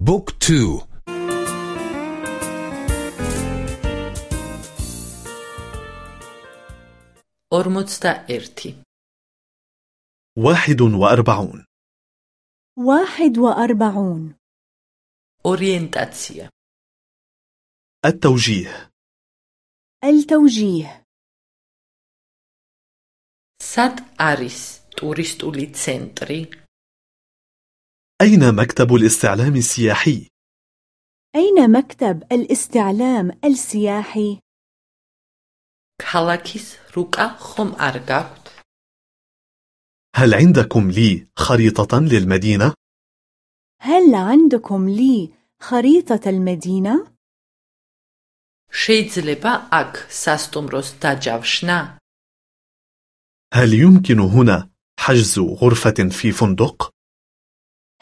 book two. ორმოცდაერთი. واحد وأربعون. واحد وأربعون. ორიენტაცია. التوجيه. التوجيه. სად არის ტურისტული ცენტრი أين مكتب الاستعلام السياحي؟ أين مكتب الاستعلام السياحي؟ ქალაქის რუკა ხომ არ გაქვთ? هل عندكم لي خريطة للمدينة؟ هل عندكم لي خريطة المدينة؟ შეიძლება აქ სასტუმროს დაჯავშნა? هل يمكن هنا حجز غرفة في فندق؟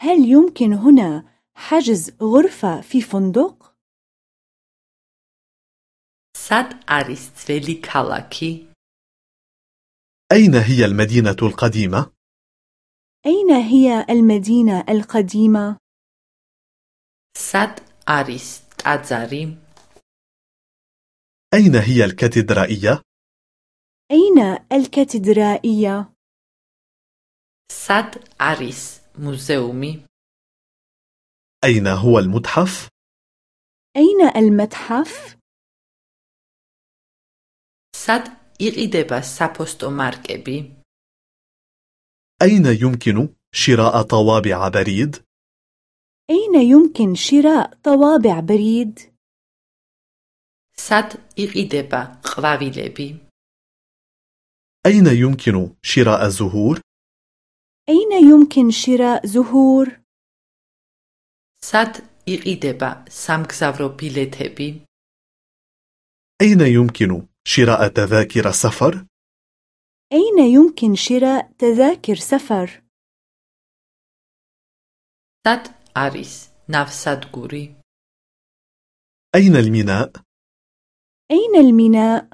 هل يمكن هنا حجز غرفة في فندق؟ სად არის ძველი ქალაქი? أين هي المدينة القديمة؟ أين هي المدينة القديمة؟ სად არის ტაძარი? أين هي الكاتدرائية؟ أين الكاتدرائية؟ სად არის მუზეუმი? أين هو المتحف؟ أين المتحف؟ სად იყიდება საფოსტო მარკები? أين يمكن شراء طوابع بريد؟ أين يمكن شراء طوابع بريد؟ სად იყიდება ყვავილები? أين يمكن شراء زهور؟ أين يمكن شراء زهور؟ სად იყიდება სამგზავრო ბილეთები? أين يمكن شراء تذاكر سفر؟ أين يمكن شراء تذاكر سفر؟ სად არის ნავსადგური? أين الميناء؟ أين الميناء؟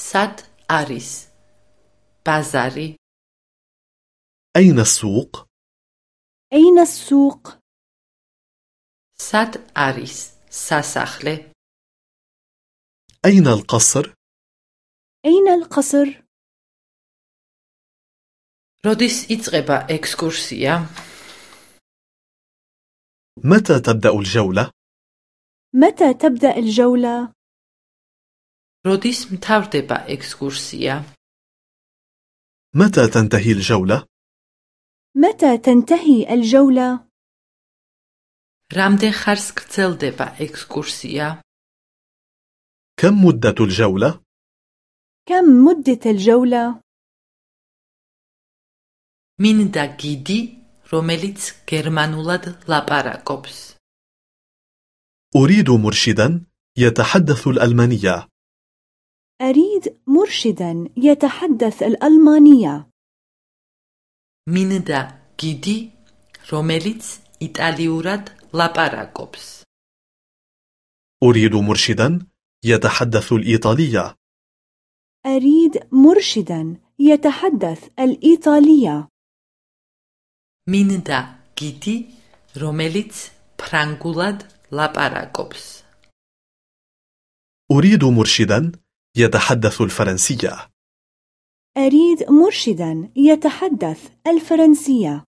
სად არის ბაზარი? أين السوق؟ أين السوق؟ სად არის სასახლე? أين القصر؟ أين القصر؟ როდის იწყება ექსკურსია? متى تبدأ الجولة؟ متى تبدأ الجولة؟ როდის მთავრდება ექსკურსია? متى تنتهي الجولة؟ متى تنتهي الجولة؟ რამდენ ხარს გრძელდება ექსკურსია? كم مدة الجولة؟ كم مدة الجولة؟ მინდა გიდი, რომელიც გერმანულად ლაპარაკობს. أريد مرشدا يتحدث الألمانية أريد مرشدا يتحدث الألمانية. მინდა გიდი, რომელიც იტალიურად ლაპარაკობს. أريد مرشدا يتحدث الإيطالية أريد مرشدا يتحدث الإيطالية. მინდა გიდი, რომელიც ფრანგულად ლაპარაკობს. أريد مرشدا يتحدث الفرنسية أريد مرشدا يتحدث الفرنسية.